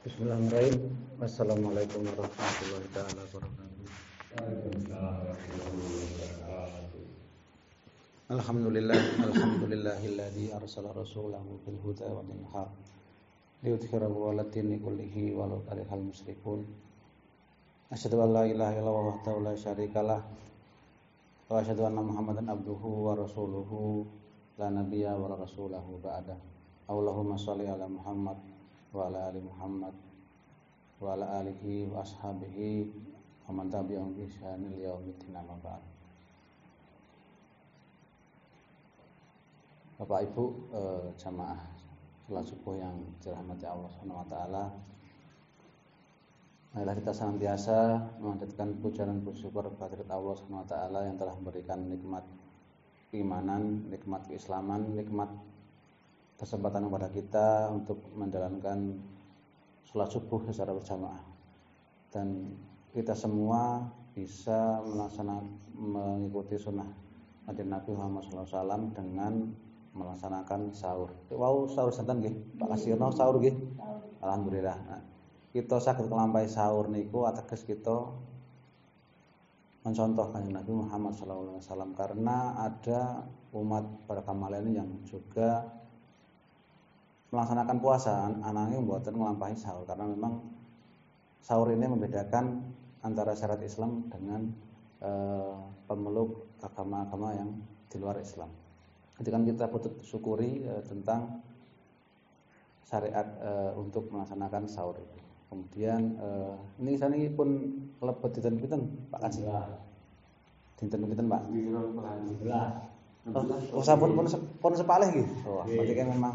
Bismillahirrahmanirrahim. Assalamualaikum warahmatullahi wabarakatuh. Alhamdulillah, alhamdulillahilladzi arsala rasulahu bil huda wa dinil haq liyudhhirahu 'ala dini kullihi walau karihal musyrikun. Asyhadu an la ilaha illallah wahdahu la syarikalah wa asyhadu anna Muhammadan abduhu wa rasuluhu la nabiyya wa rasulahu ba'da. Allahumma shalli ala Muhammad Muhammad wa ala alihi wa ashabihi wa man tabi'ahum bi ihsanil yaumiddin amma ba'd. Bapak Ibu eh, jamaah salat subuh yang dirahmati Allah Subhanahu wa taala. Marilah kita senantiasa memanjatkan puja dan bersyukur kepada Allah Subhanahu wa taala yang telah memberikan nikmat keimanan, nikmat keislaman, nikmat kesempatan kepada kita untuk menjalankan sholat subuh secara berjamaah dan kita semua bisa melaksanakan mengikuti sunnah Nabi Muhammad SAW dengan melaksanakan sahur. Wow sahur santan gih, Pak Kasirno sahur gih. Alhamdulillah. Nah, kita sakit kelampai sahur niku ateges kita mencontoh Nabi Muhammad SAW karena ada umat pada ini yang juga melaksanakan puasa anaknya membuatkan melampaui sahur karena memang sahur ini membedakan antara syarat Islam dengan e, pemeluk agama-agama yang di luar Islam. Jadi kan kita patut syukuri e, tentang syariat e, untuk melaksanakan sahur itu. Kemudian e, ini sana ini pun lebet dinten pinten Pak Kaji. Dinten pinten Pak? Oh, oh sampun pun pun sepalih gitu. Oh, berarti kan memang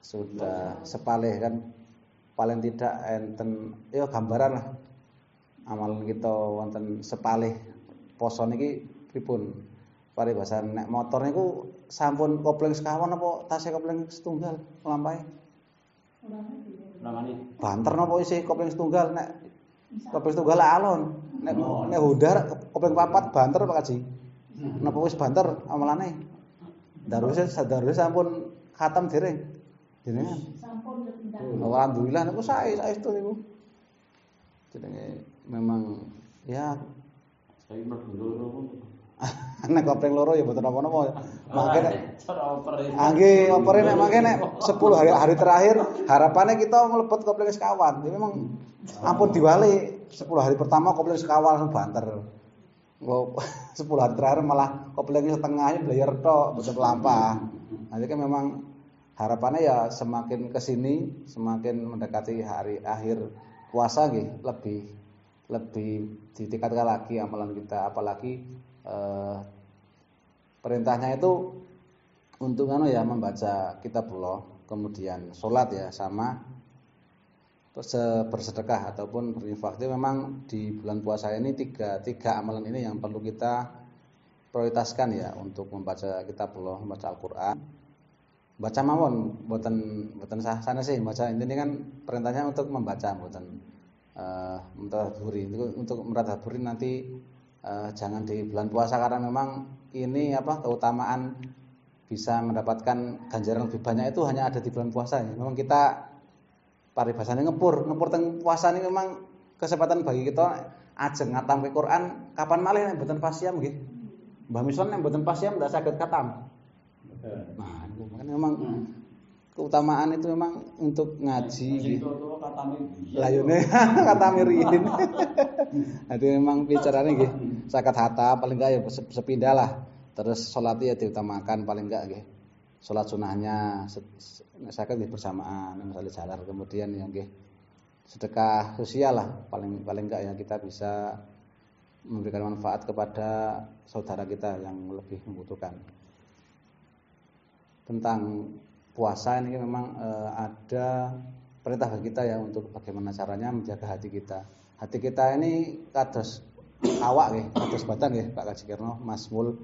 sudah sepalih kan. Paling tidak enten ya gambaran lah. Amalan kita wonten sepalih. Poso niki pripun? Paribasan nek motor niku sampun kopling sekawan apa tasih kopling setunggal nglampahi banter napa isih kopling setunggal nek kopling setunggal alon. Nek nek Honda kopling papat banter Pak Kaji napa wis banter amalane? Darus sadarus sampun khatam dereng Jenengan. Oh, Alhamdulillah niku sae saestu niku. Jenenge memang ya saya loro Nek kopling loro ya mboten napa-napa. Mangke nek Nggih, opere nek mangke nek 10 hari hari terakhir harapannya kita mlebet kopling sekawan. Ya memang ampun diwali 10 hari pertama kopling sekawan langsung banter. Kok 10 hari terakhir malah kopling setengahnya belajar tok, betul lampah. Nanti kan memang harapannya ya semakin ke sini semakin mendekati hari akhir puasa gitu lebih lebih ditingkatkan lagi amalan kita. Apalagi eh, perintahnya itu untuk anu ya membaca kitabullah kemudian sholat ya sama bersedekah ataupun berinfak. Memang di bulan puasa ini tiga tiga amalan ini yang perlu kita prioritaskan ya untuk membaca kitabullah membaca Al-Quran baca mawon buatan buatan sah sana sih baca ini kan perintahnya untuk membaca buatan uh, mentadaburi untuk mentadaburi nanti uh, jangan di bulan puasa karena memang ini apa keutamaan bisa mendapatkan ganjaran lebih banyak itu hanya ada di bulan puasa ya. Memang kita paribasanya ngepur, ngepur teng puasa ini memang kesempatan bagi kita ajeng ngatam ke Quran kapan malih nek mboten pasiam nggih. Mbah Mison nek mboten pasiam ndak saged katam. Nah, kan memang hmm. keutamaan itu memang untuk ngaji gitu. Lah yo kata mirin. Jadi memang bicaranya gitu. Sakat hata paling enggak ya sepindah lah. Terus sholat ya diutamakan paling enggak gitu. Sholat sunahnya sakat di bersamaan misalnya jalan kemudian yang gitu. sedekah sosial lah paling paling enggak ya kita bisa memberikan manfaat kepada saudara kita yang lebih membutuhkan tentang puasa ini memang e, ada perintah bagi kita ya untuk bagaimana caranya menjaga hati kita. Hati kita ini kados awak nggih, kados badan nggih Pak Kaji Kirno, Masmul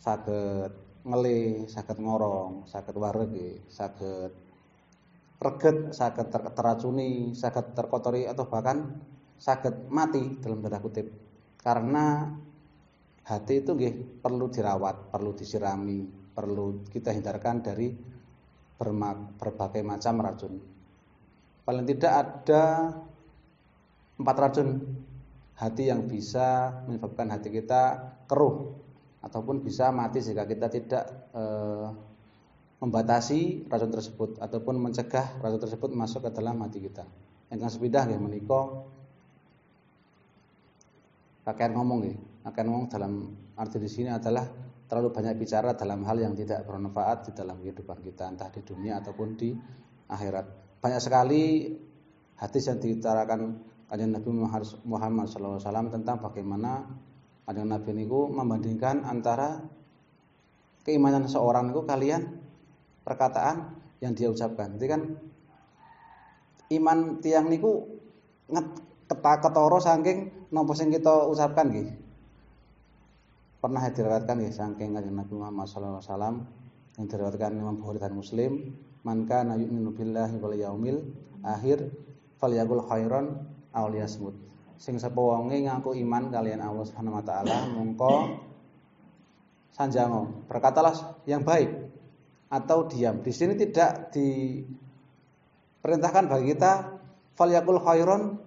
saged ngeli, saged ngorong, saged wareg saged reget, saged ter teracuni, saged terkotori atau bahkan saged mati dalam tanda kutip. Karena hati itu nggih perlu dirawat, perlu disirami, perlu kita hindarkan dari berbagai macam racun. paling tidak ada empat racun hati yang bisa menyebabkan hati kita keruh ataupun bisa mati jika kita tidak e, membatasi racun tersebut ataupun mencegah racun tersebut masuk ke dalam hati kita. Yang sepidah nggih menika pakaian ngomong nggih. Pakaian ngomong dalam arti di sini adalah terlalu banyak bicara dalam hal yang tidak bermanfaat di dalam kehidupan kita entah di dunia ataupun di akhirat. Banyak sekali hadis yang ditarakan kanjeng Nabi Muhammad SAW tentang bagaimana kanjeng Nabi niku membandingkan antara keimanan seorang niku kalian perkataan yang dia ucapkan. Jadi kan iman tiang niku nget ketoro saking nopo sing kita ucapkan nggih. Pernah diriwayatkan nggih saking kanjeng Nabi Muhammad sallallahu alaihi wasallam yang diriwayatkan Imam Bukhari dan Muslim, "Man kana yu'minu billahi wal yaumil akhir falyaqul khairan aw liyasmut." Sing sapa wonge ngaku iman kalian Allah Subhanahu wa taala mongko sanjango, berkatalah yang baik atau diam. Di sini tidak diperintahkan bagi kita falyakul khairon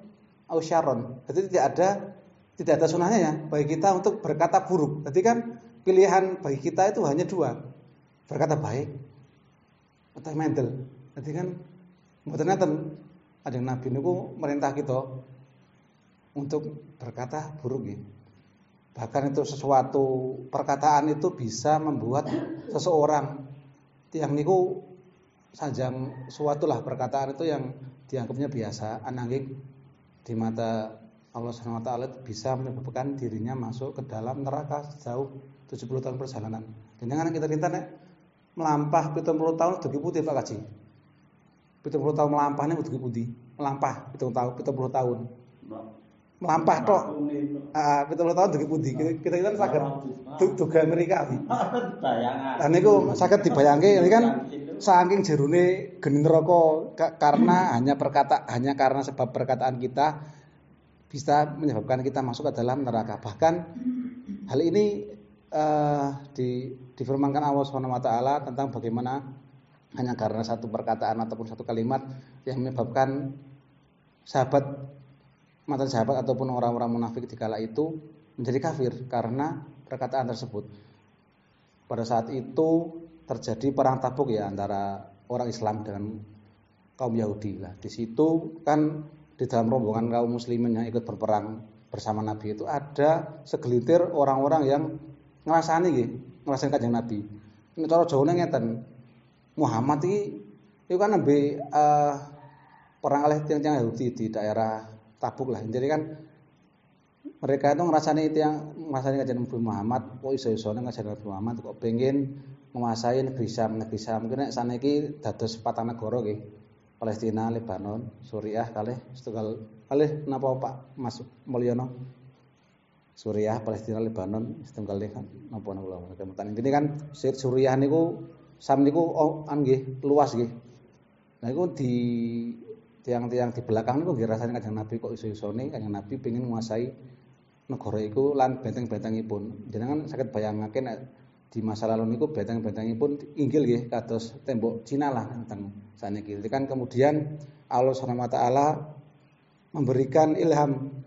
au syarron. Jadi tidak ada tidak ada sunahnya ya bagi kita untuk berkata buruk. Jadi kan pilihan bagi kita itu hanya dua. Berkata baik atau mental. Jadi kan mboten ada yang nabi niku merintah kita untuk berkata buruk ya. Bahkan itu sesuatu perkataan itu bisa membuat seseorang tiang niku sajang suatu lah perkataan itu yang dianggapnya biasa ananging di mata Allah Subhanahu wa taala bisa menyebabkan dirinya masuk ke dalam neraka sejauh 70 tahun perjalanan. Dengan kita kita nek melampah 70 tahun dugi putih Pak Kaji. 70 tahun melampah nih dugi putih. Melampah 70 tahun 70 tahun melampah tok. Ah, puluh tahun dugi pundi. Kita kita saged duga Amerika. Bayangan. Lah niku saged dibayangke ini kan saking jerune geni neraka karena hanya perkata hanya karena sebab perkataan kita bisa menyebabkan kita masuk ke dalam neraka. Bahkan hal ini uh, di difirmankan Allah taala tentang bagaimana hanya karena satu perkataan ataupun satu kalimat yang menyebabkan sahabat mantan sahabat ataupun orang-orang munafik di kala itu menjadi kafir karena perkataan tersebut. Pada saat itu terjadi perang tabuk ya antara orang Islam dengan kaum Yahudi lah. Di situ kan di dalam rombongan kaum muslimin yang ikut berperang bersama Nabi itu ada segelintir orang-orang yang ngerasani gitu, ngerasain kanjeng Nabi. Ini cara Jawa ngeten. Muhammad ini itu kan nabi uh, perang oleh tiang-tiang Yahudi di daerah tabuk lah. Jadi kan mereka itu ngerasani itu yang ngerasani kajian Nabi Muhammad kok iso iso ngajarin Nabi Muhammad kok pengen menguasai negeri Syam negeri Syam mungkin sana iki dados patah negara nggih Palestina Lebanon Suriah kalih setunggal kalih napa Pak? Mas Mulyono. Suriah Palestina Lebanon setunggal kan napa napa kemutan ini. Kan Suriah niku Sam niku oh, an nggih luas nggih. Nah itu di tiang-tiang di belakang niku nggih rasane Kanjeng Nabi kok iso-isone Kanjeng Nabi pengen menguasai negara iku lan benteng-bentengipun. Jenengan saged bayangake nek di masa lalu niku benteng-bentengipun inggil nggih kados tembok Cina lah tentang saniki. Kan kemudian Allah taala memberikan ilham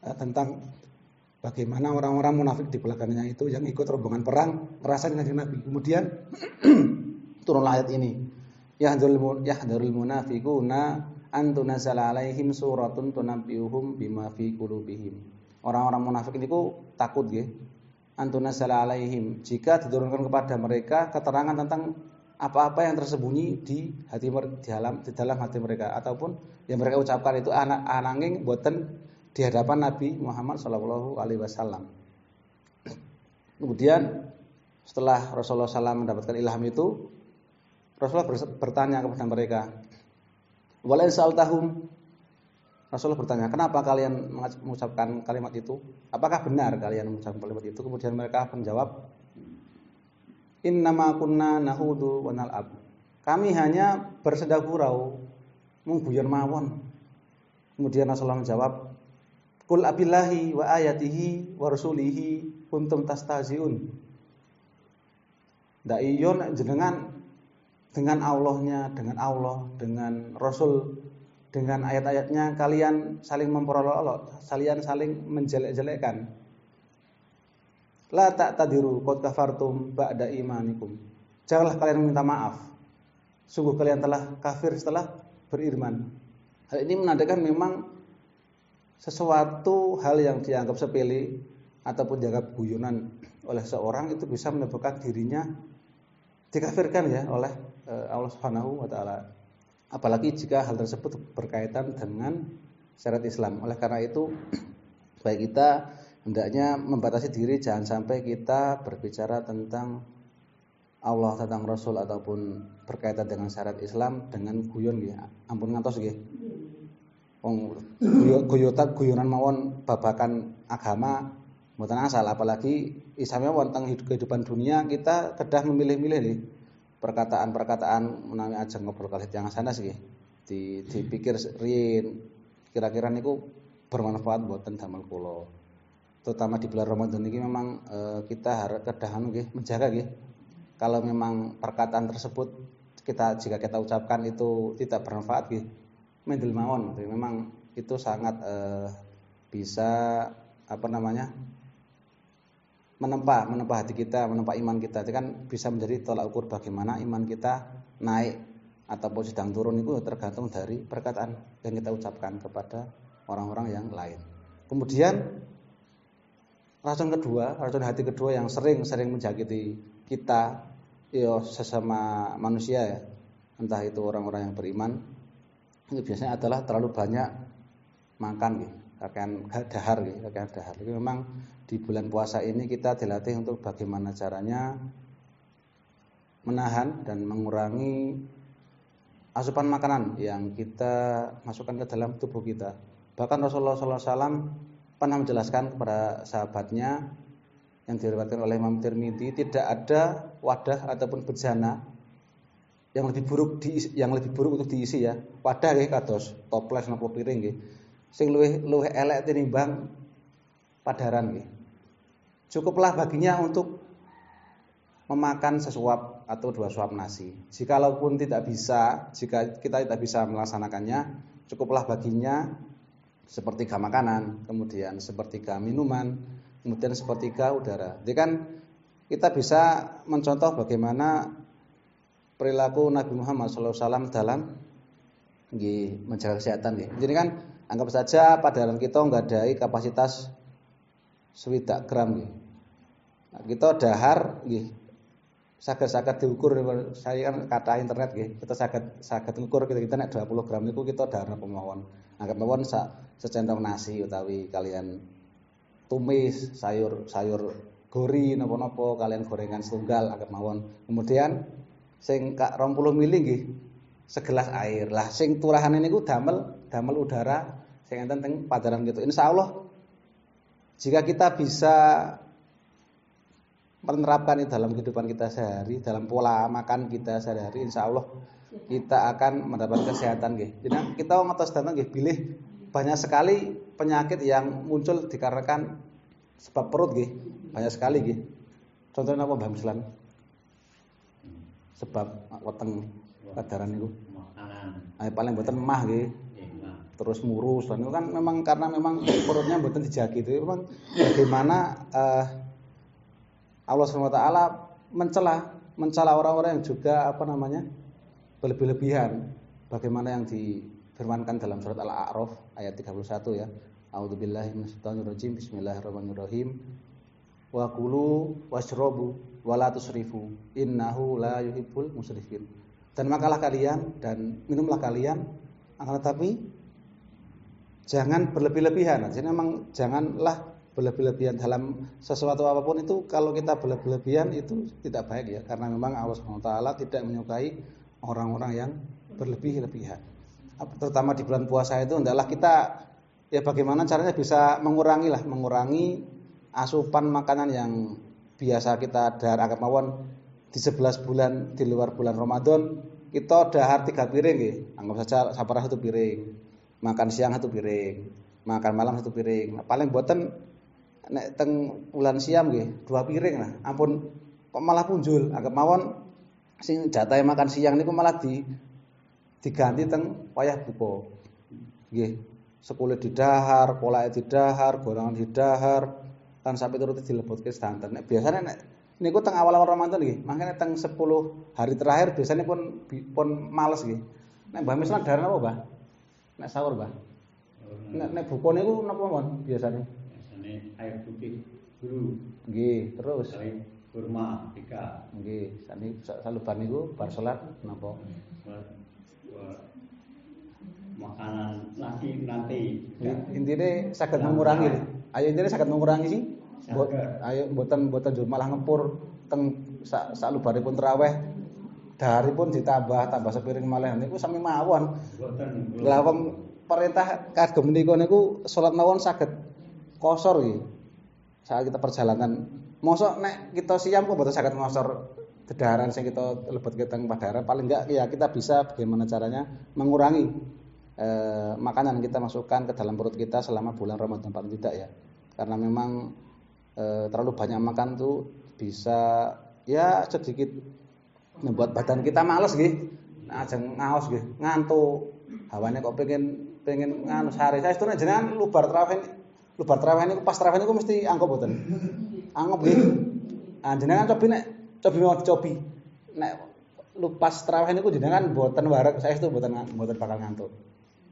uh, tentang bagaimana orang-orang munafik di belakangnya itu yang ikut rombongan perang ngerasain Kanjeng Nabi. Kemudian turunlah ayat ini. Yahdharul yahdharul munafiquna antunazala alaihim suratun tunabbiuhum bima fi qulubihim. Orang-orang munafik niku takut nggih. Antunazala alaihim. Jika diturunkan kepada mereka keterangan tentang apa-apa yang tersembunyi di hati di dalam di dalam hati mereka. Ataupun yang mereka ucapkan itu anak ananging boten di hadapan Nabi Muhammad Shallallahu alaihi wasallam. Kemudian setelah Rasulullah SAW mendapatkan ilham itu, Rasulullah bertanya kepada mereka, Wala tahum Rasulullah bertanya, "Kenapa kalian mengucapkan kalimat itu? Apakah benar kalian mengucapkan kalimat itu?" Kemudian mereka menjawab, "Innama kunna nahudu wa nal'ab." Kami hanya bersedekah gurau, mengguyon mawon. Kemudian Rasulullah menjawab, "Qul abillahi wa ayatihi wa rasulihi kuntum tastaziun." Ndak iyon jenengan dengan Allahnya, dengan Allah, dengan Rasul dengan ayat-ayatnya kalian saling memperolok-olok, kalian saling menjelek-jelekkan. La tak tadiru qad kafartum ba'da imanikum. Janganlah kalian meminta maaf. Sungguh kalian telah kafir setelah beriman. Hal ini menandakan memang sesuatu hal yang dianggap sepele ataupun dianggap guyonan oleh seorang itu bisa menyebabkan dirinya dikafirkan ya oleh eh, Allah Subhanahu wa taala apalagi jika hal tersebut berkaitan dengan syariat Islam. Oleh karena itu, baik kita hendaknya membatasi diri jangan sampai kita berbicara tentang Allah tentang Rasul ataupun berkaitan dengan syariat Islam dengan guyon ya. Ampun ngantos nggih. Wong guyonan mawon babakan agama mboten asal apalagi Islamnya wonten kehidupan dunia kita kedah memilih-milih nih perkataan-perkataan menawi aja ngobrol kali yang sana sih di dipikir rin kira-kira niku bermanfaat buatan damel kula. Terutama di bulan Ramadan ini memang e, kita harus kedahan nggih menjaga nggih kalau memang perkataan tersebut kita jika kita ucapkan itu tidak bermanfaat nggih mendel mawon. Memang itu sangat e, bisa apa namanya menempa menempa hati kita, menempa iman kita. Itu kan bisa menjadi tolak ukur bagaimana iman kita naik ataupun sedang turun itu tergantung dari perkataan yang kita ucapkan kepada orang-orang yang lain. Kemudian racun kedua, racun hati kedua yang sering-sering menjagiti kita, yo ya, sesama manusia ya, entah itu orang-orang yang beriman, itu biasanya adalah terlalu banyak makan gitu pakaian dahar gitu, pakaian dahar. Jadi memang di bulan puasa ini kita dilatih untuk bagaimana caranya menahan dan mengurangi asupan makanan yang kita masukkan ke dalam tubuh kita. Bahkan Rasulullah SAW pernah menjelaskan kepada sahabatnya yang diriwayatkan oleh Imam Tirmidzi tidak ada wadah ataupun bejana yang lebih buruk di yang lebih buruk untuk diisi ya. Wadah nggih kados toples napa piring nggih sing luwih luwih elek tinimbang padaran nggih. Cukuplah baginya untuk memakan sesuap atau dua suap nasi. Jikalaupun tidak bisa, jika kita tidak bisa melaksanakannya, cukuplah baginya sepertiga makanan, kemudian sepertiga minuman, kemudian sepertiga udara. Jadi kan kita bisa mencontoh bagaimana perilaku Nabi Muhammad SAW dalam menjaga kesehatan. Jadi kan Anggap saja pada dalam kita nggak ada kapasitas swidak gram. Nah, kita dahar gitu. Saged-saged diukur saya kan kata internet gitu. Kita saged saged ngukur kita kita nek 20 gram itu kita dahar apa mawon. Anggap mawon secentong nasi utawi kalian tumis sayur sayur gori napa-napa kalian gorengan setunggal anggap mawon. Kemudian sing kak 20 mili nggih segelas air. Lah sing turahan ini ku damel damel udara sing enten teng padaran gitu. Insya Allah jika kita bisa menerapkan ini dalam kehidupan kita sehari, dalam pola makan kita sehari-hari, insya Allah kita akan mendapat kesehatan gitu. Jadi kita ngetos datang gitu, pilih banyak sekali penyakit yang muncul dikarenakan sebab perut gitu. banyak sekali gitu. Contohnya apa Mbak Muslan? Sebab weteng padaran itu. Nah, paling boten mah nggih. Terus murus. Dan itu kan memang karena memang perutnya boten dijagi itu memang bagaimana uh, Allah SWT mencela mencela orang-orang yang juga apa namanya berlebih-lebihan bagaimana yang difirmankan dalam surat Al-A'raf ayat 31 ya. A'udzubillahi minasyaitonirrajim. Bismillahirrahmanirrahim. Wa kulu washrabu wa innahu la yuhibbul musrifin. Dan makalah kalian dan minumlah kalian. Akan tetapi jangan berlebih-lebihan jadi memang janganlah berlebih-lebihan dalam sesuatu apa pun itu. Kalau kita berlebih-lebihan itu tidak baik ya. Karena memang Allah SWT tidak menyukai orang-orang yang berlebih-lebihan. Terutama di bulan puasa itu adalah kita ya bagaimana caranya bisa mengurangi lah mengurangi asupan makanan yang biasa kita dahar agak mawon di 11 bulan di luar bulan Ramadan. Kita dahar tiga piring ya. Anggap saja saparah satu piring. Makan siang satu piring, makan malam satu piring. Nah, paling buatan nek teng bulan siam nggih dua piring lah. Ampun kok malah punjul. Anggap mawon sing jatahe makan siang niku malah di diganti teng wayah buka. nggih sekolah didahar, polake didahar, gorengan didahar, kan sampai turut dilebutke sedanten. Nek biasanya nek niku teng awal-awal Ramadan nggih, makanya teng 10 hari terakhir biasanya pun pun males nggih. Nek Mbah Mislan darah apa, Mbah? Nek sahur, Mbah. Nek nek buka niku napa mon biasanya? Biasanya air putih dulu. Nggih, terus Air kurma tiga. nggih, sani salubar niku bar salat napa? Makanan lagi nanti. Intinya sakit mengurangi. Ayo intinya sakit mengurangi sih. Buat ayo buatan buatan jur malah ngepur teng sak sak pun teraweh dari pun ditambah tambah sepiring malah niku sami mawon. Lah wong perintah kagem menika niku salat mawon saged kosor iki. Saat kita perjalanan mosok nek kita siam kok boten saged ngosor dedaran sing kita lebet ke teng padaran paling enggak ya kita bisa bagaimana caranya mengurangi eh, makanan kita masukkan ke dalam perut kita selama bulan Ramadan paling tidak ya. Karena memang eh, terlalu banyak makan tuh bisa ya sedikit membuat badan kita males gitu. Nah, ngaos gitu, ngantuk. Hawane kok pengen pengen nganu sehari. Saya itu jenengan lubar terawih lubar terawih niku pas terawih niku mesti angkop mboten. Angkop nggih. Ah jenengan cobi nek cobi mau dicobi. Nek lu pas terawih niku jenengan mboten wareg, saya itu mboten mboten bakal ngantuk.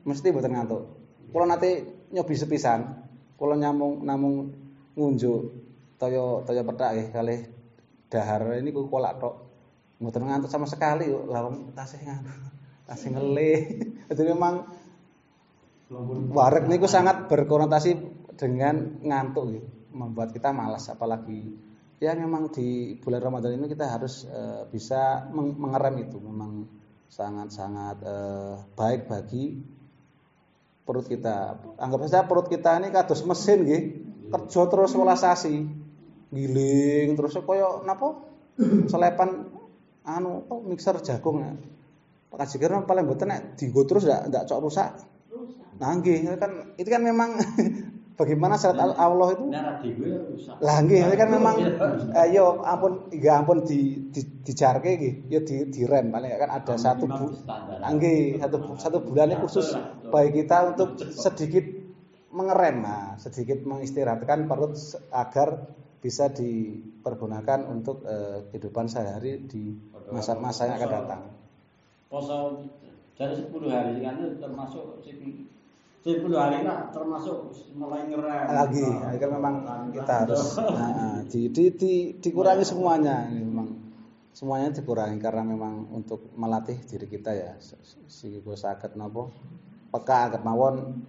Mesti mboten ngantuk. Kula nate nyobi sepisan, kula nyamung namung ngunjuk toyo toyo petak nggih kalih dahar ini ku kolak tok. Mboten ngantuk sama sekali kok. Lah wong tasih ngantuk. Tasih ngelih. Itu memang wareg niku sangat berkonotasi dengan ngantuk gitu. Membuat kita malas apalagi ya memang di bulan Ramadan ini kita harus eh, bisa meng- mengerem itu memang sangat-sangat eh, baik bagi perut kita. Anggap saja perut kita ini kados mesin nggih. Kerja terus welas. Giling terus kaya napa? Selepan anu apa mixer jagung ya. Pak Kajikir paling mboten nek dienggo terus ndak ndak cok rusak. Nah nggih, itu kan itu kan memang bagaimana syarat Allah itu di rusak. lah nggih, itu kan memang eh, yo ampun ya ampun di, di dijarke nggih, yo di direm paling kan ada satu bu, standar. Ah, nggih, satu satu bulannya khusus bagi kita untuk sedikit mengerem, nah, sedikit mengistirahatkan perut agar bisa dipergunakan untuk eh, kehidupan sehari di masa-masa yang akan datang. Poso dari 10 hari kan itu termasuk sing 10 hari lah termasuk mulai ngerem. lagi ya, kan memang kita harus nah, di, di, di, dikurangi semuanya ini memang semuanya dikurangi karena memang untuk melatih diri kita ya si gue sakit nopo peka agak mawon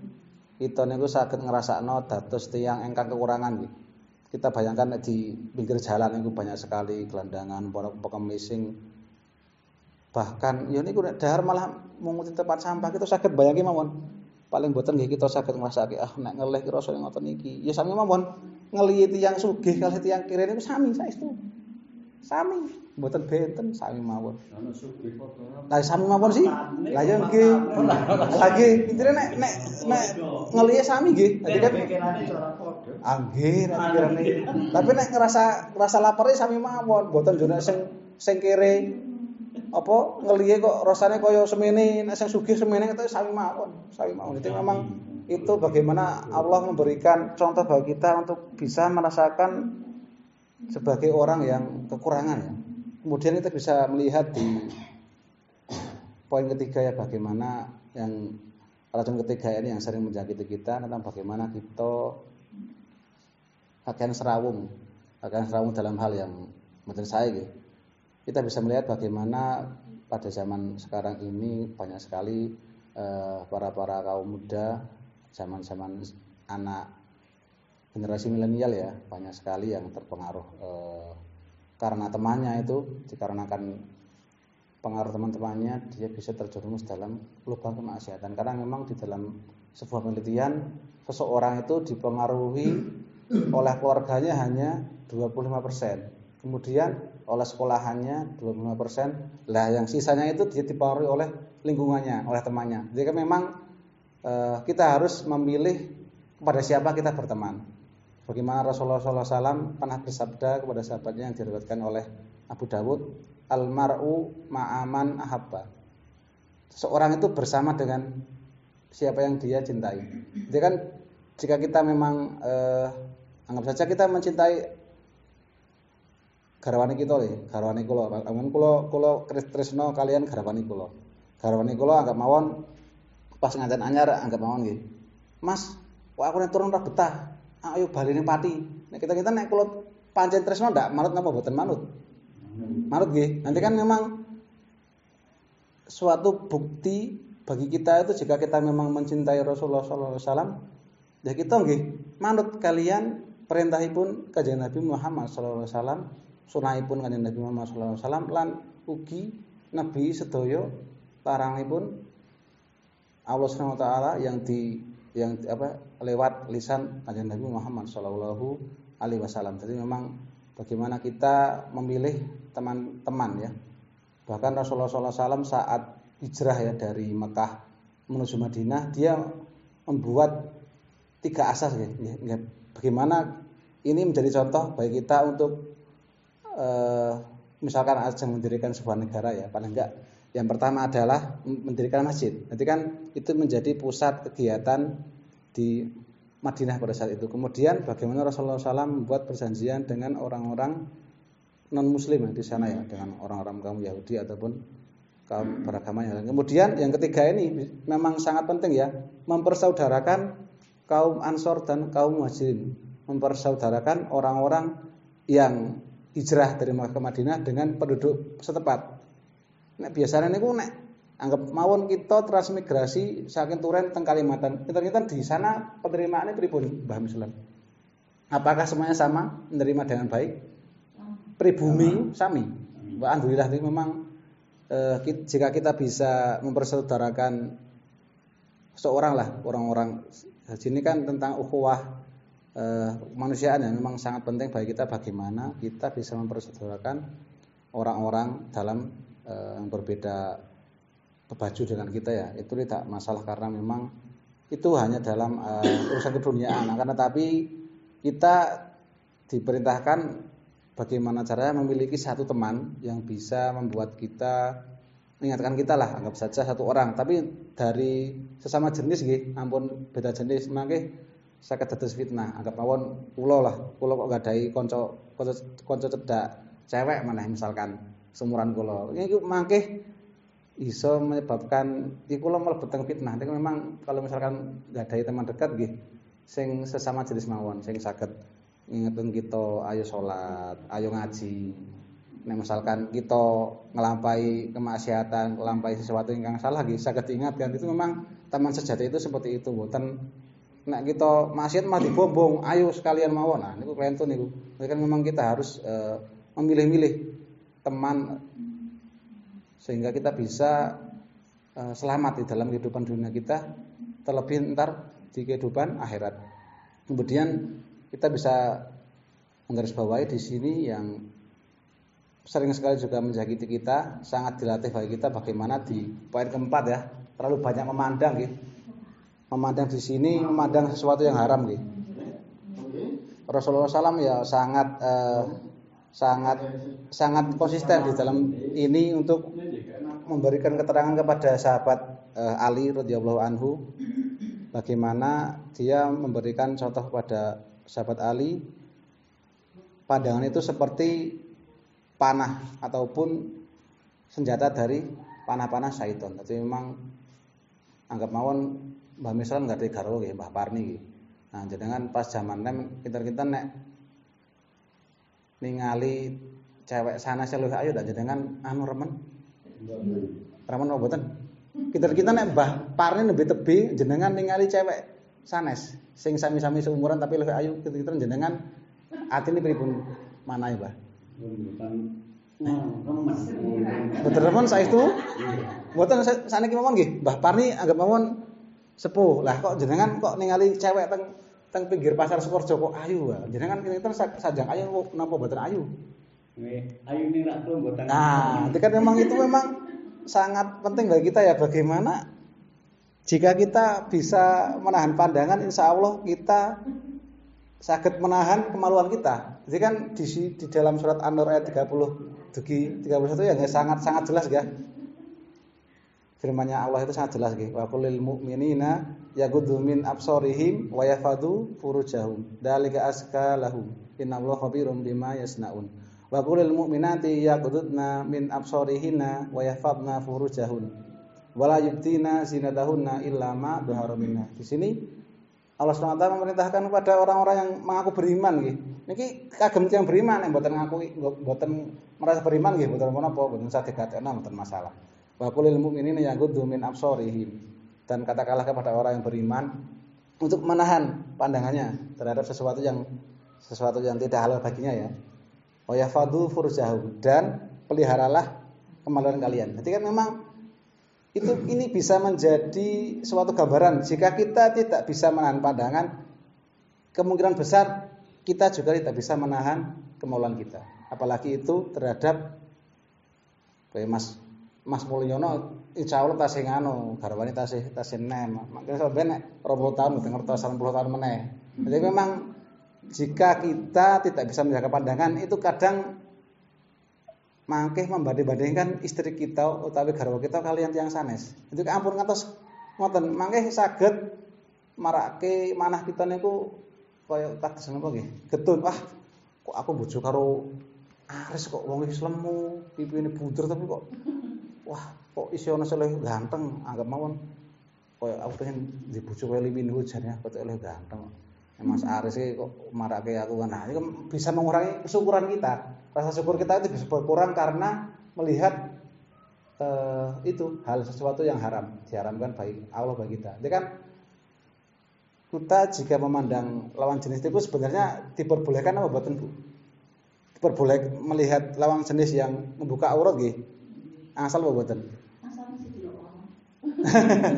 kita niku sakit ngerasakno dados tiang engkang kekurangan gitu. kita bayangkan di pinggir jalan itu banyak sekali gelandangan para pengemising bahkan ya niku dahar malah munguti tempat sampah kita sakit bayangin mawon paling boten nggih kita saged ngrasake ah nek ngelih ki rasane ngoten iki. Ya sami mawon ngelihi tiyang sugih kalih tiyang kiri niku sami saestu. Sami, mboten benten sami mawon. Lah sami mawon sih. Lah ya nggih. Lagi intine nek nek nek ngelihi sami nggih. Dadi kan pikirane cara padha. ah nggih pikirane. Tapi nek ngerasa ngerasa lapar sami mawon, yo nek sing sing kiri apa ngelihe kok rasanya kaya semene nek sing sugih semene itu sami mawon sami mawon. Itu memang itu bagaimana Allah memberikan contoh bagi kita untuk bisa merasakan sebagai orang yang kekurangan ya. Kemudian kita bisa melihat di poin ketiga ya bagaimana yang racun ketiga ini yang sering menjangkiti kita tentang bagaimana kita akan serawung akan serawung dalam hal yang menurut saya gitu kita bisa melihat bagaimana pada zaman sekarang ini banyak sekali eh, para para kaum muda zaman-zaman anak generasi milenial ya banyak sekali yang terpengaruh eh, karena temannya itu dikarenakan pengaruh teman-temannya dia bisa terjerumus dalam lubang kemaksiatan karena memang di dalam sebuah penelitian seseorang itu dipengaruhi oleh keluarganya hanya 25%. Kemudian oleh sekolahannya 25%. Lah yang sisanya itu dipengaruhi oleh lingkungannya, oleh temannya. Jadi kan memang eh, kita harus memilih kepada siapa kita berteman. Bagaimana Rasulullah SAW pernah bersabda kepada sahabatnya yang diriwayatkan oleh Abu Dawud, almaru ma'aman ahabba. Seorang itu bersama dengan siapa yang dia cintai. Jadi kan jika kita memang eh, anggap saja kita mencintai garwani kita nih, garwani kula. Amun kula kula tresno kalian garwani kula. Garwani kula anggap mawon pas nganten anyar anggap mawon nggih. Mas, kok aku nek turun ra betah. Ayo baline pati. Nek kita-kita nek kula pancen tresno ndak manut napa boten manut? Manut nggih. Nanti kan memang suatu bukti bagi kita itu jika kita memang mencintai Rasulullah SAW, ya kita nggih manut kalian perintahipun kajian Nabi Muhammad SAW sunahipun kanjeng Nabi Muhammad sallallahu alaihi wasallam lan ugi Nabi sedaya larangipun Allah Subhanahu wa taala yang di yang apa lewat lisan kanjeng Nabi Muhammad sallallahu alaihi wasallam. Jadi memang bagaimana kita memilih teman-teman ya. Bahkan Rasulullah SAW saat hijrah ya dari Mekah menuju Madinah dia membuat tiga asas ya. Bagaimana ini menjadi contoh bagi kita untuk eh, misalkan aja mendirikan sebuah negara ya paling enggak yang pertama adalah mendirikan masjid. Nanti kan itu menjadi pusat kegiatan di Madinah pada saat itu. Kemudian bagaimana Rasulullah SAW membuat perjanjian dengan orang-orang non Muslim di sana ya, dengan orang-orang kaum Yahudi ataupun kaum beragama yang lain. Kemudian yang ketiga ini memang sangat penting ya, mempersaudarakan kaum Ansor dan kaum Muhajirin, mempersaudarakan orang-orang yang hijrah dari Makkah ke Madinah dengan penduduk setempat. Nek biasanya niku nek anggap mawon kita transmigrasi saking Turen teng Kalimantan. Kita-kita di sana penerimaannya pripun Mbah Muslim? Apakah semuanya sama menerima dengan baik? Pribumi sami. Mbak alhamdulillah ini memang eh, jika kita bisa mempersaudarakan seorang lah orang-orang sini kan tentang ukhuwah kemanusiaan yang memang sangat penting bagi kita bagaimana kita bisa mempersaudarakan orang-orang dalam eh, yang berbeda baju dengan kita ya. Itu tidak masalah karena memang itu hanya dalam uh, urusan keduniaan. Karena tapi kita diperintahkan bagaimana caranya memiliki satu teman yang bisa membuat kita mengingatkan kita lah anggap saja satu orang. Tapi dari sesama jenis gitu ampun beda jenis. Mangke saged dados fitnah anggap mawon kula lah. Kula kok gadahi kanca kanca kanca cedak cewek mana misalkan seumuran kula. Iki mangke iso menyebabkan iki kula mlebet teng fitnah. Nek memang kalau misalkan gadahi teman dekat nggih sing sesama jenis mawon sing saged ngingetin kita ayo sholat ayo ngaji. Nek misalkan kita ngelampai kemaksiatan ngelampai sesuatu yang salah nggih saged diingatkan. Itu memang teman sejati itu seperti itu boten Nek kita maksiat mah dibombong, ayo sekalian mawon. Nah, niku tuh niku. Kan memang kita harus uh, memilih-milih teman sehingga kita bisa uh, selamat di dalam kehidupan dunia kita, terlebih ntar di kehidupan akhirat. Kemudian kita bisa menggarisbawahi di sini yang sering sekali juga menjagiti kita, sangat dilatih bagi kita bagaimana di poin keempat ya, terlalu banyak memandang gitu memandang di sini memandang sesuatu yang haram gitu. Rasulullah SAW ya sangat eh, sangat sangat konsisten di dalam ini untuk memberikan keterangan kepada sahabat eh, Ali radhiyallahu anhu bagaimana dia memberikan contoh kepada sahabat Ali pandangan itu seperti panah ataupun senjata dari panah-panah syaitan. Jadi memang anggap mawon Mbah Misran nggak garwa nggih Mbah Parni nggih. Nah, jenengan pas zaman nem kita-kita nek ningali cewek sana luwih ayo dak jenengan anu remen. Remen apa mboten? Kita-kita nek Mbah Parni lebih tebi jenengan ningali cewek sanes sing sami-sami seumuran tapi luwih ayu kita-kita jenengan atine pripun mana ya, Mbah? Betul remen saya itu. Mboten saniki mawon nggih. Mbah Parni anggap mawon sepuh. Lah kok jenengan kok ningali cewek teng teng pinggir pasar Sukorejo kok ayu. Jenengan kinten sajang ayu napa mboten ayu? Ayu ning rak mboten. Nah, itu kan memang itu memang sangat penting bagi kita ya bagaimana jika kita bisa menahan pandangan insya Allah kita sakit menahan kemaluan kita. Jadi kan di, di dalam surat An-Nur ayat 30 dugi 31 ya sangat sangat jelas ya firman Allah itu sangat jelas gitu. Wa qulil mu'minina yaghuddu min absarihim wa furujahum. Dalika aska lahum. Innallaha khabirum bima yasnaun. Wa qulil mu'minati yaghuddna min absarihinna wa yafadna furujahun. Wala yubtina zinatahunna illa ma dhahara. Di sini Allah SWT memerintahkan kepada orang-orang yang mengaku beriman gitu. Niki kagem yang beriman yang mboten ngaku mboten merasa beriman mboten menapa mboten saged gatekna mboten masalah. Wa qulil mu'minina yaghuddu min absarihim. Dan katakanlah kepada orang yang beriman untuk menahan pandangannya terhadap sesuatu yang sesuatu yang tidak halal baginya ya. Wa yafadu furjahum dan peliharalah kemaluan kalian. Jadi kan memang itu ini bisa menjadi suatu gambaran jika kita tidak bisa menahan pandangan kemungkinan besar kita juga tidak bisa menahan kemauan kita apalagi itu terhadap kayak Mas Mas Mulyono insya Allah tasih nganu garwani tasih tasih nem makanya sampai nek 20 tahun udah ngertos 80 tahun meneh jadi memang jika kita tidak bisa menjaga pandangan itu kadang mangkeh membanding-bandingkan istri kita utawi garwa kita kalian tiang sanes. Itu ampun ngantos ngoten, mangkeh saged marake manah kita niku kaya kados napa nggih? Getun, wah kok aku bojo karo Aris kok wong lemu, pipine bunder tapi kok wah kok iso ana ganteng, anggap mawon kaya aku pengen di bojo kaya liwin hujan ya, kok oleh ganteng. Mas Aris kok marake aku kan. Nah, itu bisa mengurangi kesyukuran kita rasa syukur kita itu bisa berkurang karena melihat uh, itu hal sesuatu yang haram diharamkan bagi Allah bagi kita. Jadi kan kita jika memandang lawan jenis itu sebenarnya diperbolehkan apa buatan bu? Diperboleh melihat lawan jenis yang membuka aurat gitu. Asal apa buatan? Asal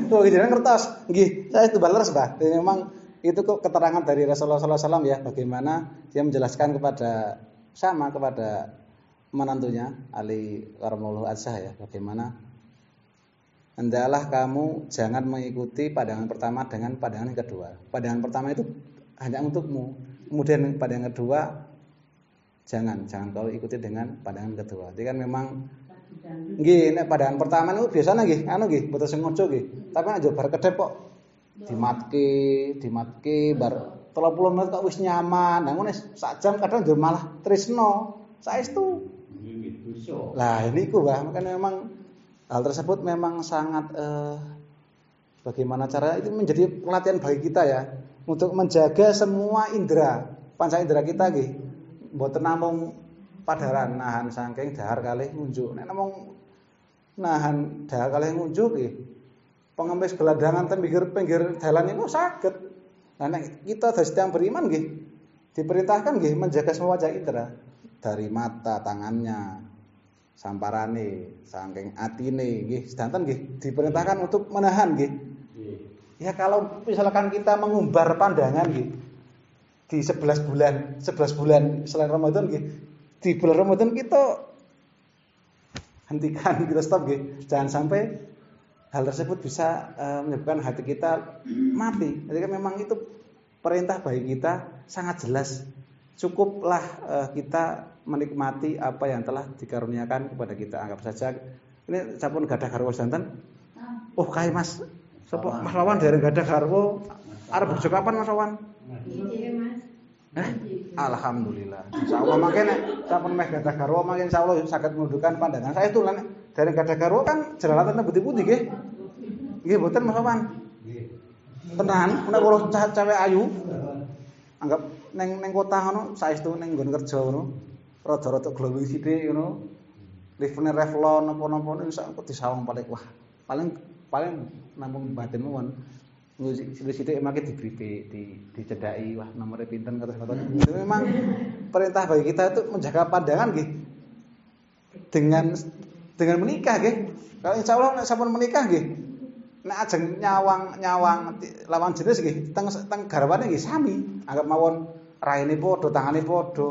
Tuh gitu kan kertas, gih saya itu balas bah. Jadi memang itu kok keterangan dari Rasulullah SAW ya bagaimana dia menjelaskan kepada sama kepada menantunya Ali Karamullah Azhah ya bagaimana hendaklah kamu jangan mengikuti pandangan pertama dengan pandangan yang kedua pandangan pertama itu hanya untukmu kemudian pandangan kedua jangan jangan kau ikuti dengan pandangan kedua jadi kan memang nggih nek pandangan pertama niku biasanya nggih anu nggih betul sengaja nggih tapi nek bar kedep kok dimatke dimatke bar Tolong puluh menit kok wis nyaman. Nah ngono sak jam kadang yo malah tresno. Saestu. Lah ini ku Mbah, makanya memang hal tersebut memang sangat eh, bagaimana cara itu menjadi pelatihan bagi kita ya untuk menjaga semua indera, panca indera kita nggih. Mboten namung padaran nahan saking dahar kalih ngunjuk. Nek namung nahan dahar kalih ngunjuk nggih. Pengemis geladangan ten pinggir dalan itu sakit. Nah, kita dari yang beriman nggih diperintahkan nggih menjaga semua wajah indera dari mata, tangannya, samparane, saking atine nggih sedanten nggih diperintahkan untuk menahan nggih. Ya kalau misalkan kita mengumbar pandangan nggih di 11 bulan, 11 bulan selain Ramadan nggih. Di bulan Ramadan kita hentikan kita stop nggih. Jangan sampai hal tersebut bisa uh, menyebabkan hati kita mati. Jadi kan memang itu perintah bagi kita sangat jelas. Cukuplah uh, kita menikmati apa yang telah dikaruniakan kepada kita. Anggap saja ini sampun gadah garwa santen. Oh, kai Mas. Sapa Mas Lawan dari gadah garwa arep bojo kapan Mas Lawan? Eh? Alhamdulillah. Insyaallah makanya sampun meh gadah garwa makin insyaallah saged menundukkan pandangan saya itu lan dari gadah garwa kan jelalatan putih-putih nggih. Nggih mboten Mas Lawan. Tenan, nek kula cewek ayu anggap neng neng kota ngono saestu neng nggon kerja ngono rada-rada glowing sithik ngono liftne Revlon napa-napa niku sak disawang paling wah paling paling namung batin mawon sithik emake diberi di dicedaki wah nomornya pinten kados ngoten itu memang perintah bagi kita itu menjaga pandangan nggih. Dengan dengan menikah nggih. Kalau insyaallah nek sampun menikah nggih nek ajeng nyawang nyawang lawan jenis nggih teng teng garwane nggih sami. Anggap mawon raine padha tangane padha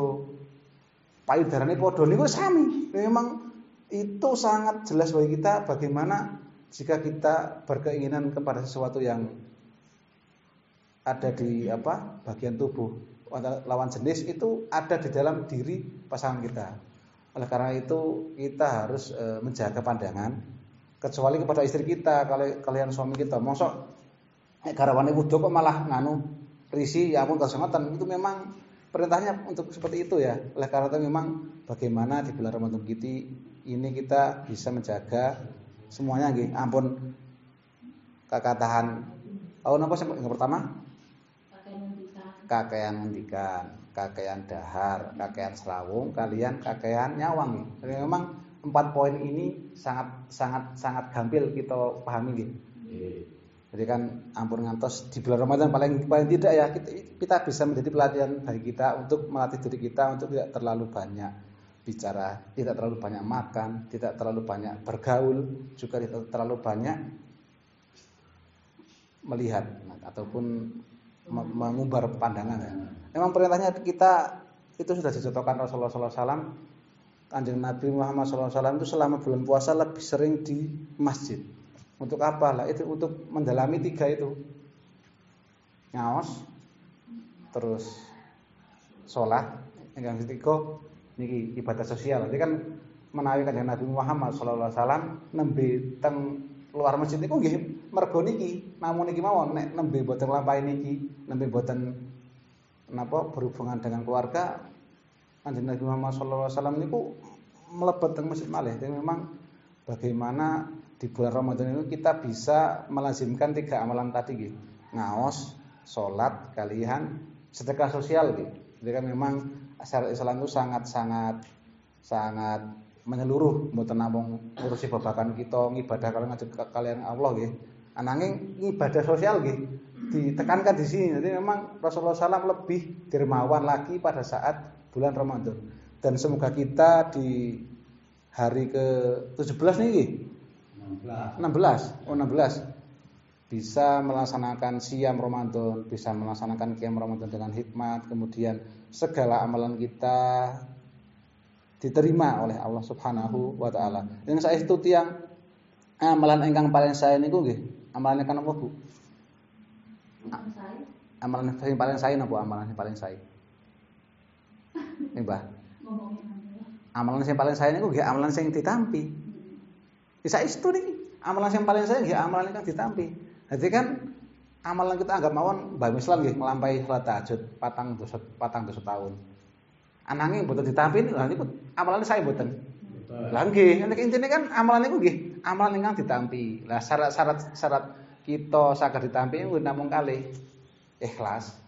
payudarane padha niku sami. Memang itu sangat jelas bagi kita bagaimana jika kita berkeinginan kepada sesuatu yang ada di apa bagian tubuh. Lawan jenis itu ada di dalam diri pasangan kita. Oleh karena itu kita harus e, menjaga pandangan kecuali kepada istri kita kalian kalian suami kita mosok nek garawane wudo kok malah nganu risi ya ampun kesempatan itu memang perintahnya untuk seperti itu ya. Oleh karena itu memang bagaimana di bulan Ramadan kita ini kita bisa menjaga semuanya gitu ampun kakak tahan oh apa yang pertama kakean ngendikan, kakean dahar, kakean serawung, kalian kakean nyawang. Jadi memang empat poin ini sangat sangat sangat gampil kita pahami gitu. Jadi kan ampun ngantos di bulan Ramadan paling paling tidak ya kita, kita bisa menjadi pelatihan bagi kita untuk melatih diri kita untuk tidak terlalu banyak bicara, tidak terlalu banyak makan, tidak terlalu banyak bergaul, juga tidak terlalu banyak melihat ataupun mengumbar pandangan ya. Memang perintahnya kita itu sudah dicontohkan Rasulullah SAW. Kanjeng Nabi Muhammad SAW itu selama bulan puasa lebih sering di masjid. Untuk apa lah? Itu untuk mendalami tiga itu. Ngaos, terus sholat, yang ketiga niki ibadah sosial. Jadi kan menawi kanjeng Nabi Muhammad SAW nembe teng luar masjid niku nggih mergo niki namun niki mawon nek nembe boten lampahi niki nembe boten napa berhubungan dengan keluarga Kanjeng Nabi Muhammad sallallahu alaihi wasallam niku mlebet teng masjid malih. Jadi memang bagaimana di bulan Ramadan itu kita bisa melazimkan tiga amalan tadi gitu ngaos salat kalian sedekah sosial gitu jadi kan memang syariat Islam itu sangat sangat menyeluruh. Mboten namung ngurusi babakan kita ngibadah kalian ngajak kalian Allah nggih. Ananging ibadah sosial nggih ditekankan di sini. Jadi memang Rasulullah SAW lebih dermawan lagi pada saat bulan Ramadan. Dan semoga kita di hari ke 17 nih 16. 16. Oh 16 bisa melaksanakan siam Ramadan, bisa melaksanakan kiam Ramadan dengan hikmat, kemudian segala amalan kita diterima oleh Allah Subhanahu wa taala. Yang saya itu tiang amalan engkang paling saya niku nggih, amalan kan apa, Bu? Amalan yang paling saya napa amalan yang paling saya? Nih, Mbah. Amalan yang paling saya niku nggih amalan sing ditampi. Bisa itu nih, amalan yang paling saya nggih amalan yang ditampi. Jadi kan amalan kita anggap mawon Mbah Islam nggih nglampahi salat tahajud patang dosa patang dosa tahun anangnya buatan ditampi lah niku amalan saya buatan Lah nggih, nek intine kan amalan niku nggih, amalan ingkang ditampi. Lah syarat-syarat syarat kita saged ditampi namung kalih ikhlas.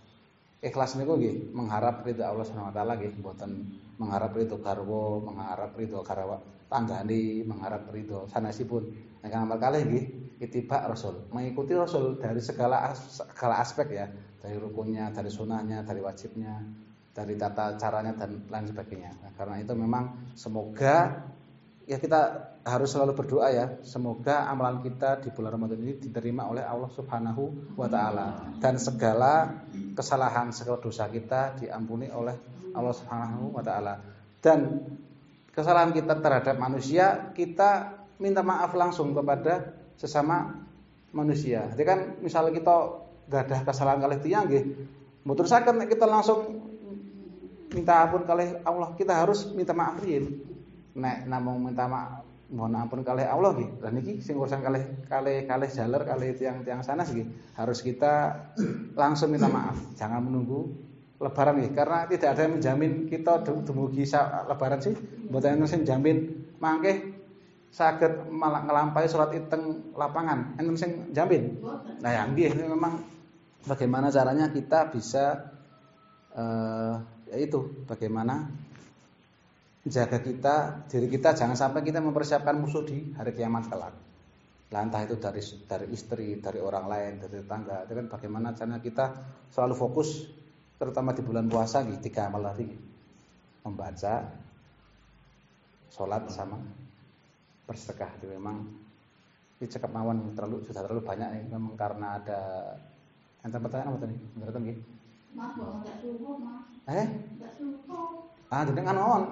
Ikhlas niku nggih mengharap ridho Allah Subhanahu wa taala nggih mboten mengharap ridho garwa, mengharap ridho garwa tanggani, mengharap ridho sanesipun. Nek amal kalih nggih itibak Rasul, mengikuti Rasul dari segala segala aspek ya, dari rukunnya, dari sunahnya, dari wajibnya, dari tata caranya dan lain sebagainya. Nah, karena itu memang semoga ya kita harus selalu berdoa ya, semoga amalan kita di bulan Ramadan ini diterima oleh Allah Subhanahu wa taala dan segala kesalahan, segala dosa kita diampuni oleh Allah Subhanahu wa taala. Dan kesalahan kita terhadap manusia kita minta maaf langsung kepada sesama manusia. Jadi kan misalnya kita gak ada kesalahan kali nggih, mboten saged kita langsung minta ampun kali Allah kita harus minta maaf nek namung minta maaf mohon ampun kali Allah nggih. Lah niki sing urusan kali kali kali jaler kali tiang-tiang sana sih harus kita langsung minta maaf. Jangan menunggu lebaran nih karena tidak ada yang menjamin kita dumugi lebaran sih. Mboten enten sing jamin mangke malah ngelampaui sholat iteng lapangan enten sing jamin. Nah yang nggih memang bagaimana caranya kita bisa uh, yaitu bagaimana jaga kita diri kita jangan sampai kita mempersiapkan musuh di hari kiamat kelak. Lantah itu dari dari istri, dari orang lain, dari tetangga. Itu kan bagaimana caranya kita selalu fokus terutama di bulan puasa gitu, tiga amal membaca, sholat sama bersedekah itu memang ini cekap mawon terlalu sudah terlalu banyak nih memang karena ada yang pertanyaan apa tadi? Menurut Mas, enggak subuh, Mas. Eh? Enggak. Ah, jenengan mawon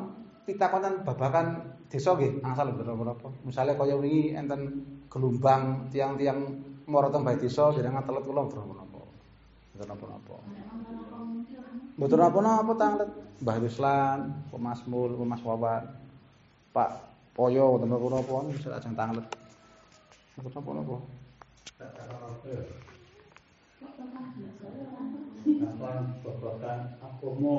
konten babakan desa nggih, angsal berapa-berapa. Misale kaya wingi enten gelombang tiang-tiang mara teng bae desa jenengan telet kula berapa-berapa. Mboten napa-napa. Mboten napa-napa tanglet. Mbah Ruslan, Pak Masmul, Pak Mas Wawan, Pak Poyo, wonten napa-napa bisa ajeng tanglet. Aku apa napa? Kapan babagan agama